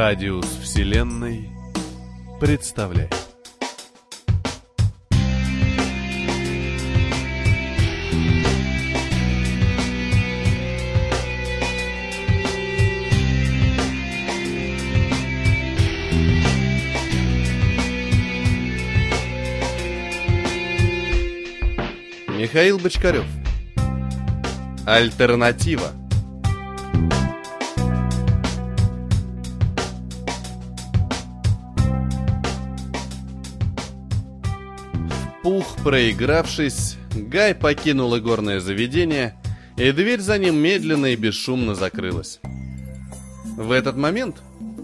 Радиус Вселенной представляет. Михаил Бочкарев. Альтернатива. Проигравшись, Гай покинул игорное заведение, и дверь за ним медленно и бесшумно закрылась. В этот момент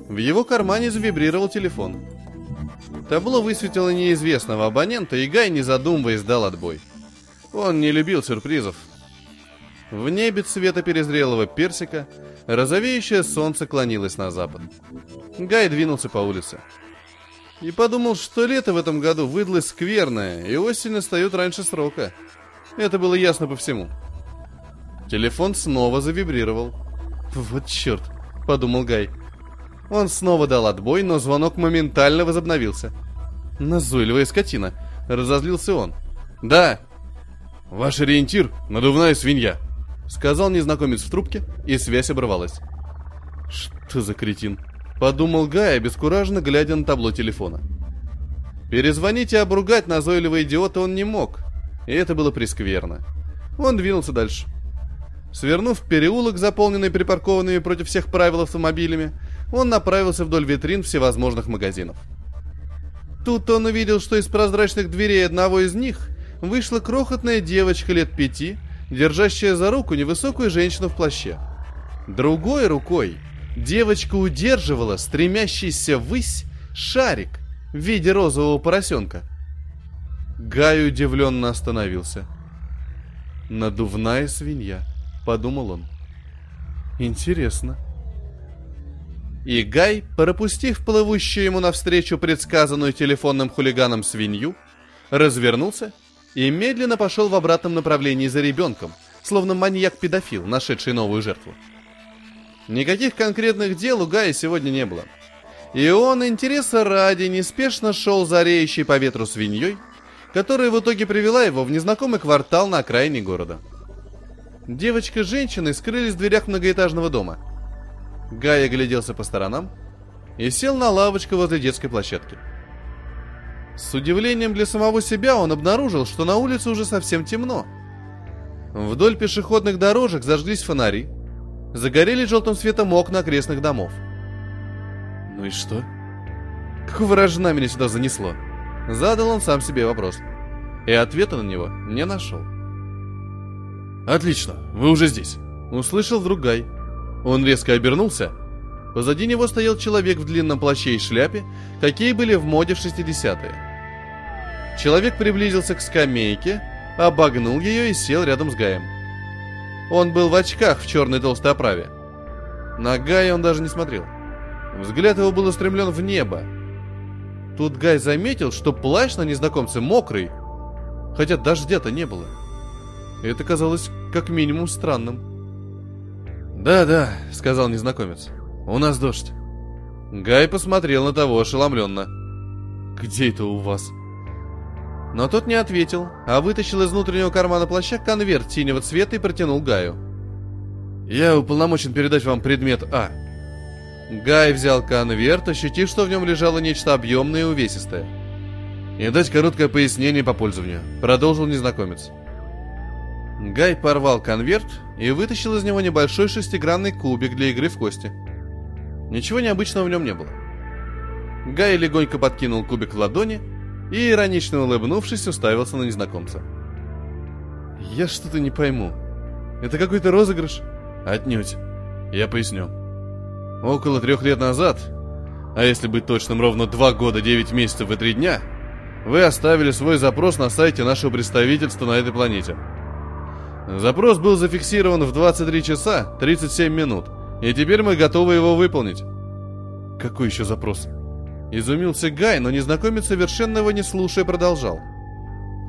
в его кармане завибрировал телефон. Табло высветило неизвестного абонента, и Гай, не задумываясь, дал отбой. Он не любил сюрпризов. В небе цвета перезрелого персика розовеющее солнце клонилось на запад. Гай двинулся по улице. И подумал, что лето в этом году выдалось скверное, и осень настает раньше срока. Это было ясно по всему. Телефон снова завибрировал. «Вот черт!» — подумал Гай. Он снова дал отбой, но звонок моментально возобновился. «Назойливая скотина!» — разозлился он. «Да!» «Ваш ориентир — надувная свинья!» — сказал незнакомец в трубке, и связь оборвалась. «Что за кретин?» — подумал Гай, обескураженно глядя на табло телефона. Перезвонить и обругать назойливого идиота он не мог, и это было прескверно. Он двинулся дальше. Свернув в переулок, заполненный припаркованными против всех правил автомобилями, он направился вдоль витрин всевозможных магазинов. Тут он увидел, что из прозрачных дверей одного из них вышла крохотная девочка лет пяти, держащая за руку невысокую женщину в плаще. Другой рукой девочка удерживала стремящийся ввысь шарик в виде розового поросенка. Гай удивленно остановился. «Надувная свинья», — подумал он. «Интересно». И Гай, пропустив плывущую ему навстречу предсказанную телефонным хулиганом свинью, развернулся и медленно пошел в обратном направлении за ребенком, словно маньяк-педофил, нашедший новую жертву. Никаких конкретных дел у Гая сегодня не было. И он, интереса ради, неспешно шел за реющей по ветру свиньей, которая в итоге привела его в незнакомый квартал на окраине города. Девочка с женщиной скрылись в дверях многоэтажного дома. Гай огляделся по сторонам и сел на лавочку возле детской площадки. С удивлением для самого себя он обнаружил, что на улице уже совсем темно. Вдоль пешеходных дорожек зажглись фонари, загорели желтым светом окна окрестных домов. Ну и что? Какого рожна меня сюда занесло? Задал он сам себе вопрос. И ответа на него не нашел. «Отлично, вы уже здесь», — услышал вдруг Гай. Он резко обернулся. Позади него стоял человек в длинном плаще и шляпе, какие были в моде в 60-е. Человек приблизился к скамейке, обогнул ее и сел рядом с Гаем. Он был в очках в черной толстой оправе. На Гая он даже не смотрел. Взгляд его был устремлен в небо. Тут Гай заметил, что плащ на незнакомце мокрый, хотя дождя-то не было. Это казалось как минимум странным. «Да-да», — сказал незнакомец, — «у нас дождь». Гай посмотрел на того ошеломленно. «Где это у вас?» Но тот не ответил, а вытащил из внутреннего кармана плаща конверт синего цвета и протянул Гаю. «Я уполномочен передать вам предмет А». Гай взял конверт, ощутив, что в нем лежало нечто объемное и увесистое. «И дать короткое пояснение по пользованию», — продолжил незнакомец. Гай порвал конверт и вытащил из него небольшой шестигранный кубик для игры в кости. Ничего необычного в нем не было. Гай легонько подкинул кубик в ладони и, иронично улыбнувшись, уставился на незнакомца. Я что-то не пойму. Это какой-то розыгрыш? Отнюдь. Я поясню. Около трех лет назад, а если быть точным, ровно два года, девять месяцев и три дня, вы оставили свой запрос на сайте нашего представительства на этой планете. Запрос был зафиксирован в 23 часа 37 минут, и теперь мы готовы его выполнить. Какой еще запрос? Изумился Гай, но незнакомец совершенно его не слушая продолжал.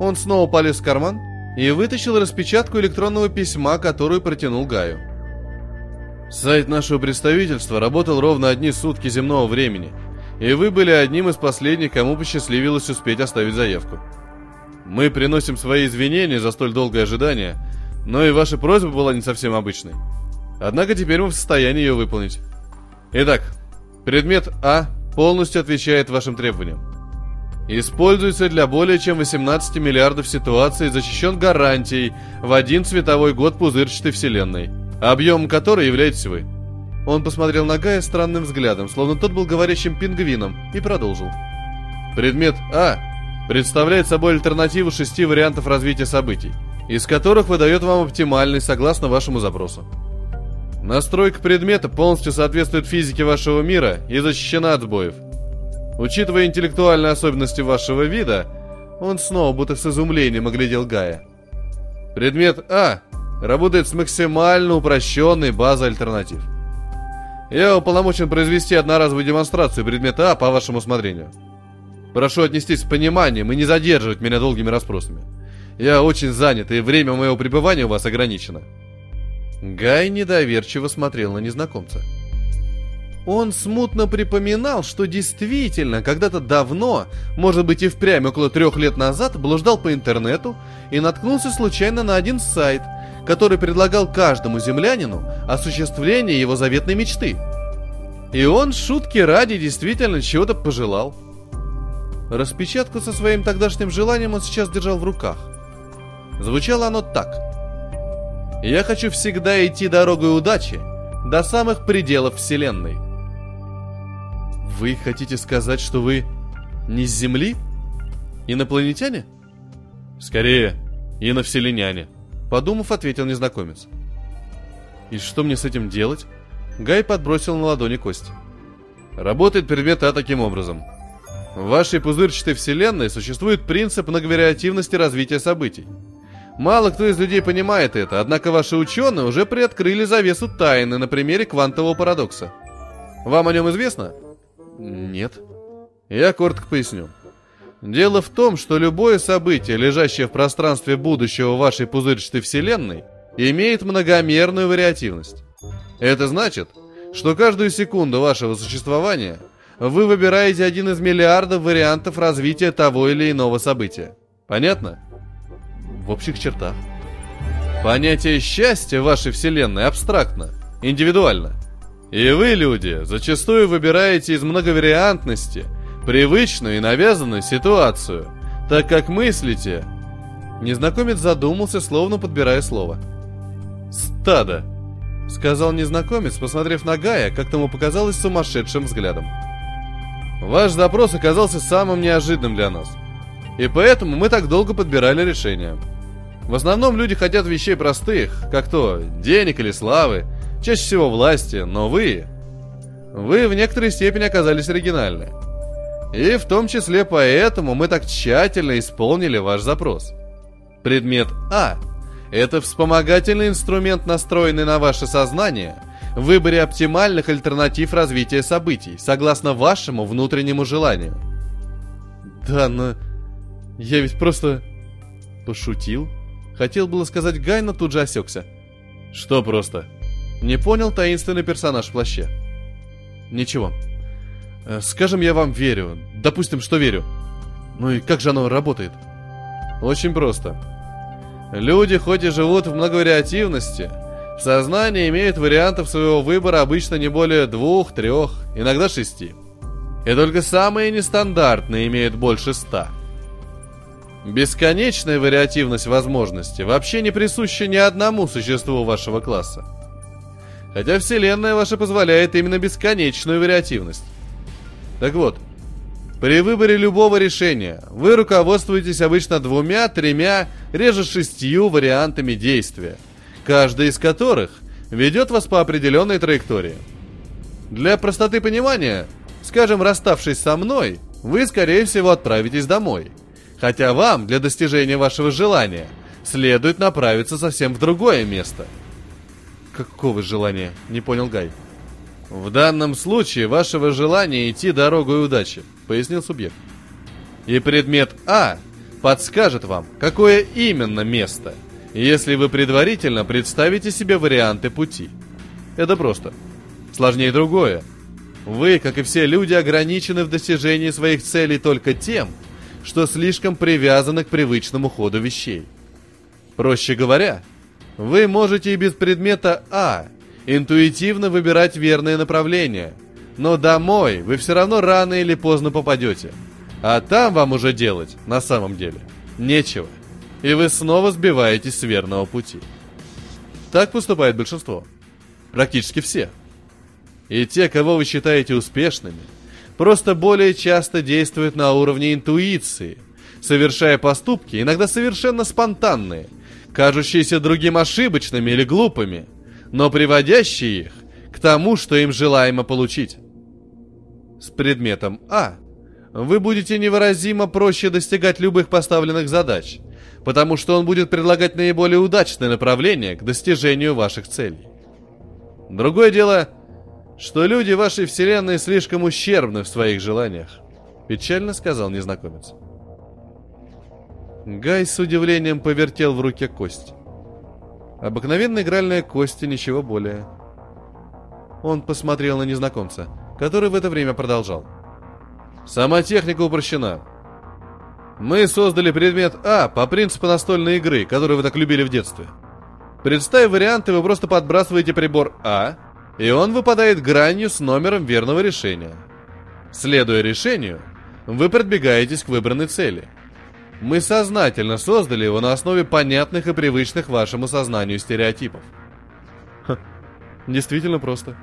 Он снова полез в карман и вытащил распечатку электронного письма, которую протянул Гаю. Сайт нашего представительства работал ровно одни сутки земного времени, и вы были одним из последних, кому посчастливилось успеть оставить заявку. Мы приносим свои извинения за столь долгое ожидание, но и ваша просьба была не совсем обычной. Однако теперь мы в состоянии ее выполнить. Итак, предмет А полностью отвечает вашим требованиям. Используется для более чем 18 миллиардов ситуаций, защищен гарантией в один световой год пузырчатой вселенной, объемом которой являетесь вы. Он посмотрел на Гая странным взглядом, словно тот был говорящим пингвином, и продолжил. Предмет А представляет собой альтернативу шести вариантов развития событий, из которых выдает вам оптимальный согласно вашему запросу. Настройка предмета полностью соответствует физике вашего мира и защищена от сбоев. Учитывая интеллектуальные особенности вашего вида, он снова будто с изумлением оглядел Гая. Предмет А работает с максимально упрощенной базой альтернатив. Я уполномочен произвести одноразовую демонстрацию предмета А по вашему усмотрению. Прошу отнестись с пониманием и не задерживать меня долгими расспросами. Я очень занят, и время моего пребывания у вас ограничено. Гай недоверчиво смотрел на незнакомца. Он смутно припоминал, что действительно когда-то давно, может быть и впрямь около трех лет назад, блуждал по интернету и наткнулся случайно на один сайт, который предлагал каждому землянину осуществление его заветной мечты. И он, шутки ради, действительно чего-то пожелал. Распечатку со своим тогдашним желанием он сейчас держал в руках. Звучало оно так – я хочу всегда идти дорогой удачи до самых пределов Вселенной. Вы хотите сказать, что вы не с Земли? Инопланетяне? Скорее, иновселеняне. Подумав, ответил незнакомец. И что мне с этим делать? Гай подбросил на ладони кость. Работает предмет А таким образом. В вашей пузырчатой вселенной существует принцип многовариативности развития событий. Мало кто из людей понимает это, однако ваши ученые уже приоткрыли завесу тайны на примере квантового парадокса. Вам о нем известно? Нет. Я коротко поясню. Дело в том, что любое событие, лежащее в пространстве будущего вашей пузырчатой вселенной, имеет многомерную вариативность. Это значит, что каждую секунду вашего существования вы выбираете один из миллиардов вариантов развития того или иного события. Понятно? В общих чертах. Понятие счастья в вашей вселенной абстрактно, индивидуально. И вы, люди, зачастую выбираете из многовариантности привычную и навязанную ситуацию, так как мыслите... Незнакомец задумался, словно подбирая слово. «Стадо», — сказал незнакомец, посмотрев на Гая, как тому показалось сумасшедшим взглядом. «Ваш запрос оказался самым неожиданным для нас, и поэтому мы так долго подбирали решение». В основном люди хотят вещей простых, как то денег или славы, чаще всего власти, но вы... Вы в некоторой степени оказались оригинальны. И в том числе поэтому мы так тщательно исполнили ваш запрос. Предмет А – это вспомогательный инструмент, настроенный на ваше сознание в выборе оптимальных альтернатив развития событий, согласно вашему внутреннему желанию. Да, но я ведь просто пошутил. Хотел было сказать Гай, но тут же осекся. Что просто? Не понял таинственный персонаж в плаще. Ничего. Э, скажем, я вам верю. Допустим, что верю. Ну и как же оно работает? Очень просто. Люди, хоть и живут в многовариативности, в сознании имеют вариантов своего выбора обычно не более двух, трех, иногда шести. И только самые нестандартные имеют больше ста. Бесконечная вариативность возможностей вообще не присуща ни одному существу вашего класса. Хотя Вселенная ваша позволяет именно бесконечную вариативность. Так вот, При выборе любого решения вы руководствуетесь обычно двумя, тремя, реже шестью вариантами действия, каждый из которых ведет вас по определенной траектории. Для простоты понимания, скажем, расставшись со мной, вы, скорее всего, отправитесь домой. Хотя вам, для достижения вашего желания, следует направиться совсем в другое место. Какого желания? Не понял Гай. В данном случае вашего желания идти дорогой удачи, пояснил субъект. И предмет А подскажет вам, какое именно место, если вы предварительно представите себе варианты пути. Это просто. Сложнее другое. Вы, как и все люди, ограничены в достижении своих целей только тем, что слишком привязаны к привычному ходу вещей. Проще говоря, вы можете и без предмета А интуитивно выбирать верное направление, но домой вы все равно рано или поздно попадете. А там вам уже делать, на самом деле, нечего. И вы снова сбиваетесь с верного пути. Так поступает большинство. Практически все. И те, кого вы считаете успешными, просто более часто действуют на уровне интуиции, совершая поступки, иногда совершенно спонтанные, кажущиеся другим ошибочными или глупыми, но приводящие их к тому, что им желаемо получить. С предметом А вы будете невыразимо проще достигать любых поставленных задач, потому что он будет предлагать наиболее удачное направление к достижению ваших целей. Другое дело, что люди вашей вселенной слишком ущербны в своих желаниях, печально сказал незнакомец. Гай с удивлением повертел в руке кость. Обыкновенная игральная кость и ничего более. Он посмотрел на незнакомца, который в это время продолжал. Сама техника упрощена. Мы создали предмет А по принципу настольной игры, которую вы так любили в детстве. Представив варианты, вы просто подбрасываете прибор А, и он выпадает гранью с номером верного решения. Следуя решению, вы продвигаетесь к выбранной цели. Мы сознательно создали его на основе понятных и привычных вашему сознанию стереотипов. Ха, действительно просто.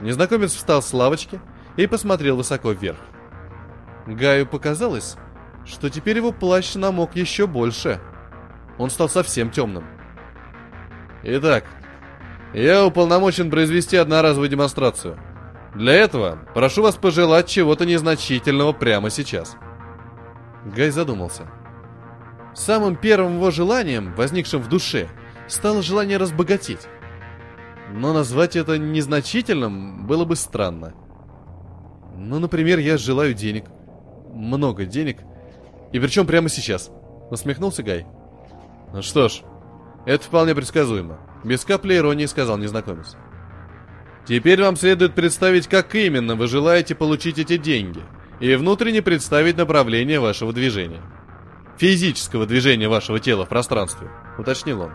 Незнакомец встал с лавочки и посмотрел высоко вверх. Гаю показалось, что теперь его плащ намок еще больше. Он стал совсем темным. Итак, я уполномочен произвести одноразовую демонстрацию. Для этого прошу вас пожелать чего-то незначительного прямо сейчас. Гай задумался. Самым первым его желанием, возникшим в душе, стало желание разбогатеть. Но назвать это незначительным было бы странно. Ну, например, я желаю денег. Много денег. И причем прямо сейчас. Усмехнулся Гай. Ну что ж, это вполне предсказуемо. Без капли иронии сказал незнакомец. Теперь вам следует представить, как именно вы желаете получить эти деньги, и внутренне представить направление вашего движения. Физического движения вашего тела в пространстве, уточнил он.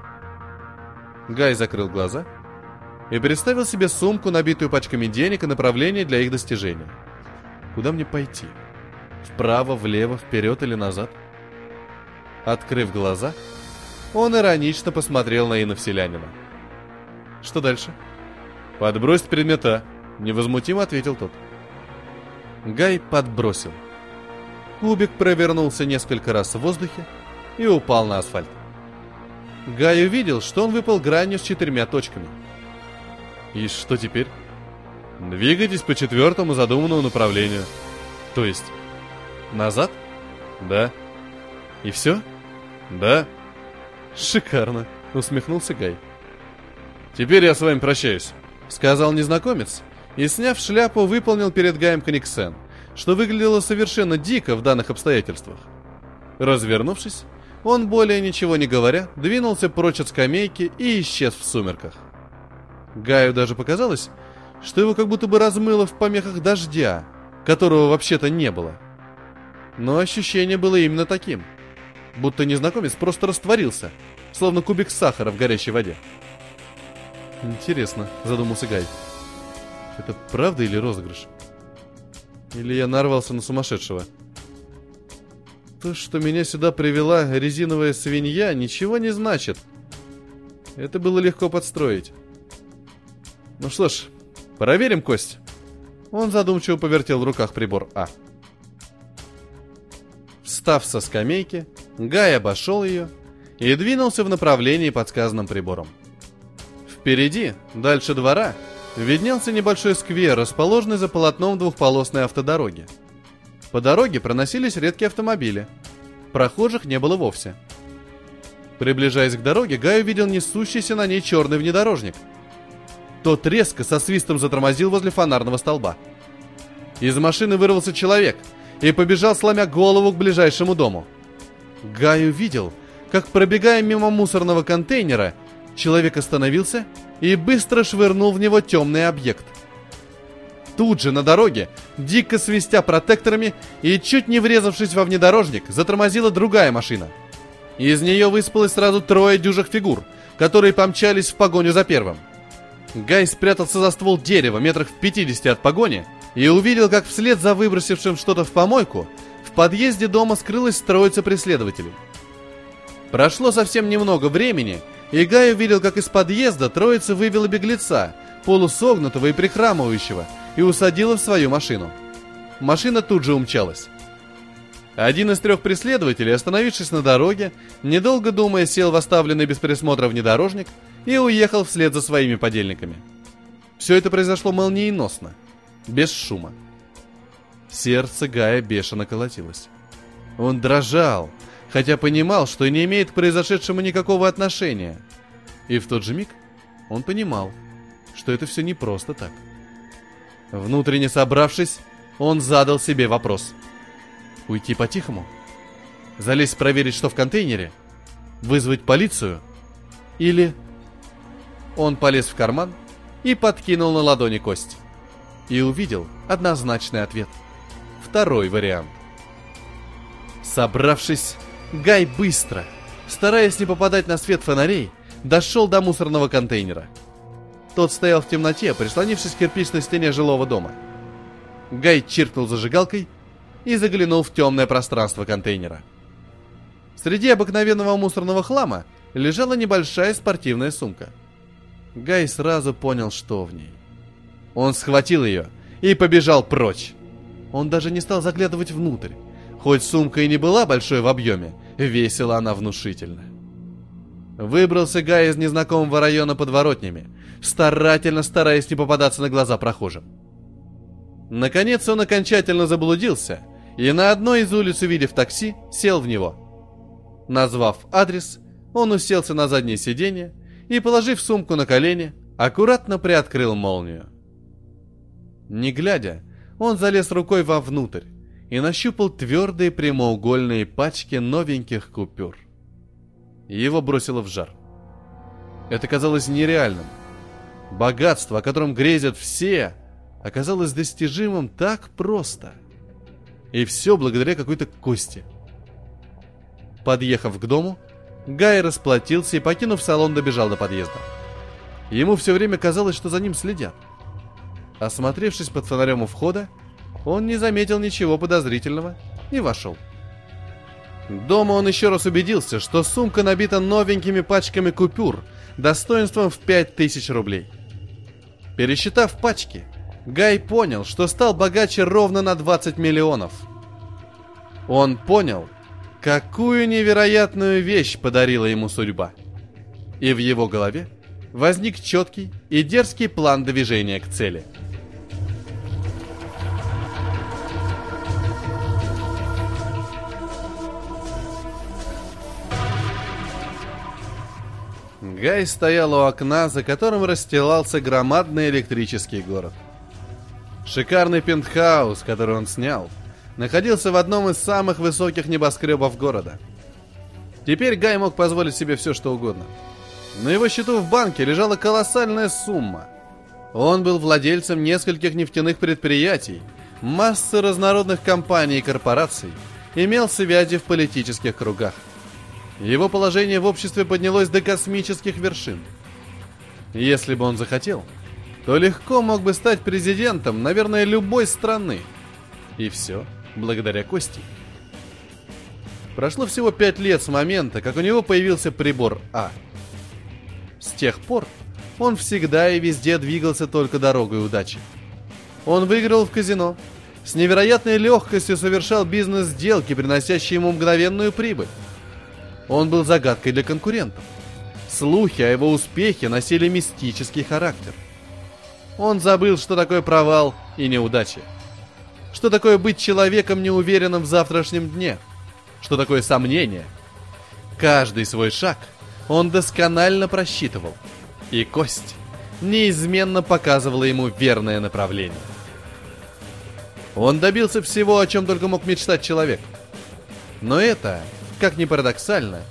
Гай закрыл глаза и представил себе сумку, набитую пачками денег и направление для их достижения. Куда мне пойти? Вправо, влево, вперед или назад? Открыв глаза, он иронично посмотрел на иноселянина. «Что дальше?» «Подбрось предмета», — невозмутимо ответил тот. Гай подбросил. Кубик провернулся несколько раз в воздухе и упал на асфальт. Гай увидел, что он выпал гранью с четырьмя точками. И что теперь? Двигайтесь по четвертому задуманному направлению. То есть, назад? Да. И все? Да. Шикарно, усмехнулся Гай. Теперь я с вами прощаюсь, сказал незнакомец и, сняв шляпу, выполнил перед Гаем Книксен, что выглядело совершенно дико в данных обстоятельствах. Развернувшись, он, более ничего не говоря, двинулся прочь от скамейки и исчез в сумерках. Гаю даже показалось, что его как будто бы размыло в помехах дождя, которого вообще-то не было. Но ощущение было именно таким, будто незнакомец просто растворился, словно кубик сахара в горячей воде. «Интересно», — задумался Гай. «Это правда или розыгрыш? Или я нарвался на сумасшедшего?» То, что меня сюда привела резиновая свинья, ничего не значит. Это было легко подстроить. Ну что ж, проверим кость. Он задумчиво повертел в руках прибор А. Встав со скамейки, Гай обошел ее и двинулся в направлении, подсказанном прибором. Впереди, дальше двора, виднелся небольшой сквер, расположенный за полотном двухполосной автодороги. По дороге проносились редкие автомобили. Прохожих не было вовсе. Приближаясь к дороге, Гай увидел несущийся на ней черный внедорожник. Тот резко со свистом затормозил возле фонарного столба. Из машины вырвался человек и побежал, сломя голову к ближайшему дому. Гай увидел, как, пробегая мимо мусорного контейнера, человек остановился и быстро швырнул в него темный объект. Тут же на дороге, дико свистя протекторами и чуть не врезавшись во внедорожник, затормозила другая машина. Из нее выспалось сразу трое дюжих фигур, которые помчались в погоню за первым. Гай спрятался за ствол дерева метрах в 50 от погони и увидел, как вслед за выбросившим что-то в помойку подъезде дома скрылась троица преследователей. Прошло совсем немного времени, и Гай увидел, как из подъезда троица вывела беглеца, полусогнутого и прихрамывающего, и усадила в свою машину. Машина тут же умчалась. Один из трех преследователей, остановившись на дороге, недолго думая, сел в оставленный без присмотра внедорожник и уехал вслед за своими подельниками. Все это произошло молниеносно, без шума. Сердце Гая бешено колотилось. Он дрожал, хотя понимал, что не имеет к произошедшему никакого отношения. И в тот же миг он понимал, что это все не просто так. Внутренне собравшись, он задал себе вопрос. Уйти по-тихому? Залезть проверить, что в контейнере? Вызвать полицию? Или... Он полез в карман и подкинул на ладони кость. И увидел однозначный ответ. Второй вариант. Собравшись, Гай быстро, стараясь не попадать на свет фонарей, дошел до мусорного контейнера. Тот стоял в темноте, прислонившись к кирпичной стене жилого дома. Гай чиркнул зажигалкой и заглянул в темное пространство контейнера. Среди обыкновенного мусорного хлама лежала небольшая спортивная сумка. Гай сразу понял, что в ней. Он схватил ее и побежал прочь. Он даже не стал заглядывать внутрь. Хоть сумка и не была большой в объеме, весила она внушительно. Выбрался Гай из незнакомого района подворотнями, старательно стараясь не попадаться на глаза прохожим. Наконец он окончательно заблудился и на одной из улиц, увидев такси, сел в него. Назвав адрес, он уселся на заднее сиденье и, положив сумку на колени, аккуратно приоткрыл молнию. Не глядя, он залез рукой вовнутрь и нащупал твердые прямоугольные пачки новеньких купюр. Его бросило в жар. Это казалось нереальным. Богатство, о котором грезят все, оказалось достижимым так просто. И все благодаря какой-то кости. Подъехав к дому, Гай расплатился и, покинув салон, добежал до подъезда. Ему все время казалось, что за ним следят. Осмотревшись под фонарем у входа, он не заметил ничего подозрительного и вошел. Дома он еще раз убедился, что сумка набита новенькими пачками купюр достоинством в 5000 рублей. Пересчитав пачки, Гай понял, что стал богаче ровно на 20 миллионов. Он понял, какую невероятную вещь подарила ему судьба. И в его голове возник четкий и дерзкий план движения к цели – Гай стоял у окна, за которым расстилался громадный электрический город. Шикарный пентхаус, который он снял, находился в одном из самых высоких небоскребов города. Теперь Гай мог позволить себе все, что угодно. На его счету в банке лежала колоссальная сумма. Он был владельцем нескольких нефтяных предприятий, массы разнородных компаний и корпораций, имел связи в политических кругах – его положение в обществе поднялось до космических вершин. Если бы он захотел, то легко мог бы стать президентом, наверное, любой страны. И все благодаря Кости. Прошло всего пять лет с момента, как у него появился прибор А. С тех пор он всегда и везде двигался только дорогой удачи. Он выиграл в казино, с невероятной легкостью совершал бизнес-сделки, приносящие ему мгновенную прибыль. Он был загадкой для конкурентов. Слухи о его успехе носили мистический характер. Он забыл, что такое провал и неудача. Что такое быть человеком, неуверенным в завтрашнем дне. Что такое сомнение. Каждый свой шаг он досконально просчитывал. И кость неизменно показывала ему верное направление. Он добился всего, о чем только мог мечтать человек. Но это, как ни парадоксально,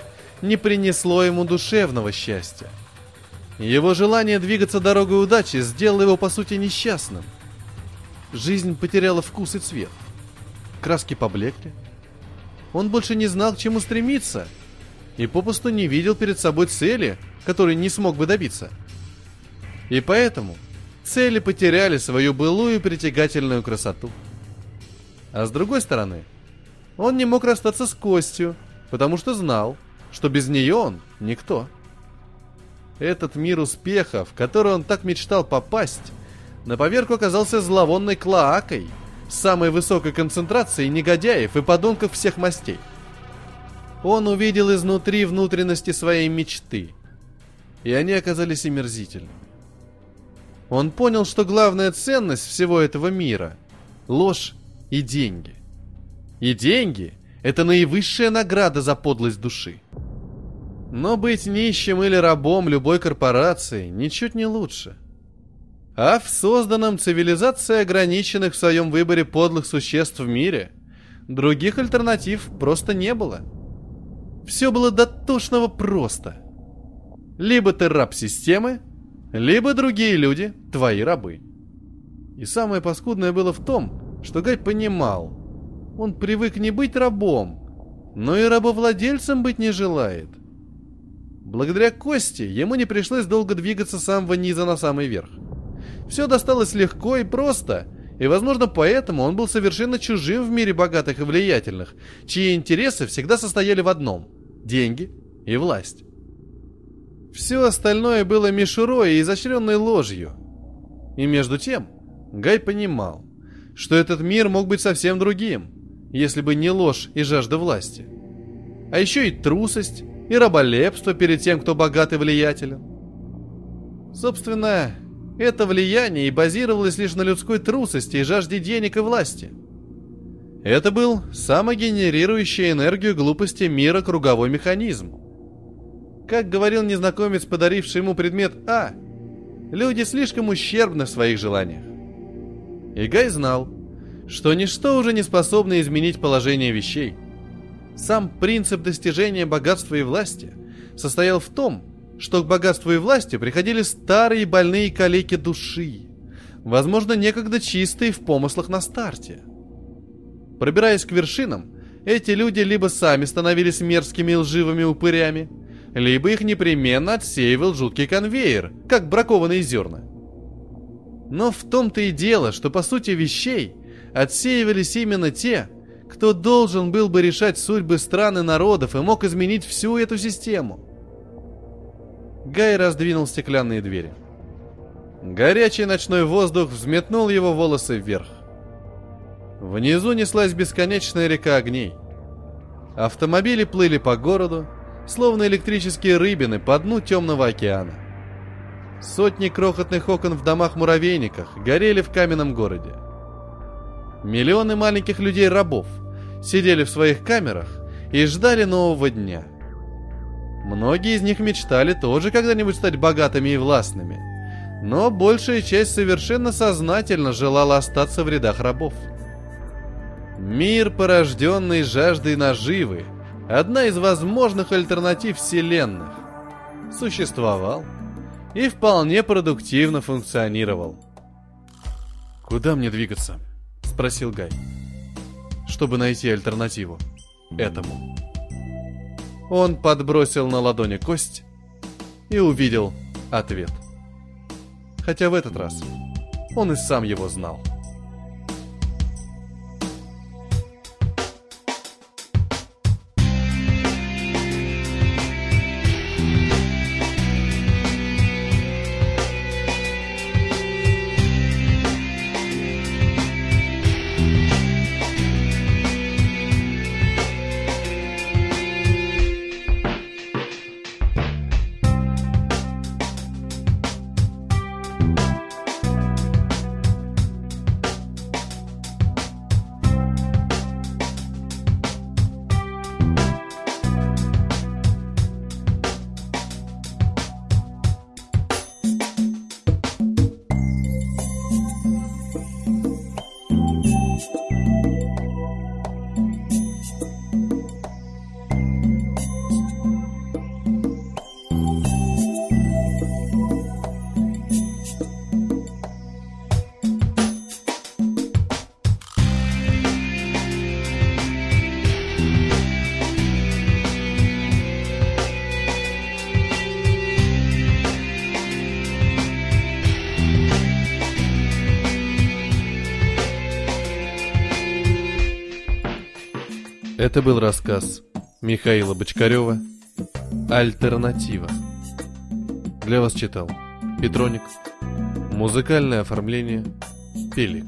не принесло ему душевного счастья. Его желание двигаться дорогой удачи сделало его, по сути, несчастным. Жизнь потеряла вкус и цвет. Краски поблекли. Он больше не знал, к чему стремиться, и попусту не видел перед собой цели, которой не смог бы добиться. И поэтому цели потеряли свою былую притягательную красоту. А с другой стороны, он не мог расстаться с Костью, потому что знал, что без нее он никто. Этот мир успеха, в который он так мечтал попасть, на поверку оказался зловонной клоакой, самой высокой концентрацией негодяев и подонков всех мастей. Он увидел изнутри внутренности своей мечты, и они оказались омерзительными. Он понял, что главная ценность всего этого мира – ложь и деньги. И деньги – это наивысшая награда за подлость души. Но быть нищим или рабом любой корпорации ничуть не лучше. А в созданном цивилизацией ограниченных в своем выборе подлых существ в мире других альтернатив просто не было. Все было до тошного просто. Либо ты раб системы, либо другие люди твои рабы. И самое паскудное было в том, что Гай понимал, он привык не быть рабом, но и рабовладельцем быть не желает – Благодаря Кости ему не пришлось долго двигаться с самого низа на самый верх. Все досталось легко и просто, и, возможно, поэтому он был совершенно чужим в мире богатых и влиятельных, чьи интересы всегда состояли в одном – деньги и власть. Все остальное было мишурой и изощренной ложью. И между тем, Гай понимал, что этот мир мог быть совсем другим, если бы не ложь и жажда власти. А еще и трусость, и раболепство перед тем, кто богат и влиятелен. Собственно, это влияние и базировалось лишь на людской трусости и жажде денег и власти. Это был самогенерирующий энергию глупости мира круговой механизм. Как говорил незнакомец, подаривший ему предмет А, люди слишком ущербны в своих желаниях. И Гай знал, что ничто уже не способно изменить положение вещей – сам принцип достижения богатства и власти состоял в том, что к богатству и власти приходили старые больные калеки души, возможно, некогда чистые в помыслах на старте. Пробираясь к вершинам, эти люди либо сами становились мерзкими и лживыми упырями, либо их непременно отсеивал жуткий конвейер, как бракованные зерна. Но в том-то и дело, что по сути вещей отсеивались именно те, кто должен был бы решать судьбы стран и народов и мог изменить всю эту систему. Гай раздвинул стеклянные двери. Горячий ночной воздух взметнул его волосы вверх. Внизу неслась бесконечная река огней. Автомобили плыли по городу, словно электрические рыбины по дну темного океана. Сотни крохотных окон в домах-муравейниках горели в каменном городе. Миллионы маленьких людей-рабов – сидели в своих камерах и ждали нового дня. Многие из них мечтали тоже когда-нибудь стать богатыми и властными, но большая часть совершенно сознательно желала остаться в рядах рабов. Мир, порожденный жаждой наживы, одна из возможных альтернатив вселенных, существовал и вполне продуктивно функционировал. «Куда мне двигаться?» — спросил Гай чтобы найти альтернативу этому. Он подбросил на ладони кость и увидел ответ. Хотя в этот раз он и сам его знал. Это был рассказ Михаила Бочкарева «Альтернатива». Для вас читал Петроник. Музыкальное оформление Пелик.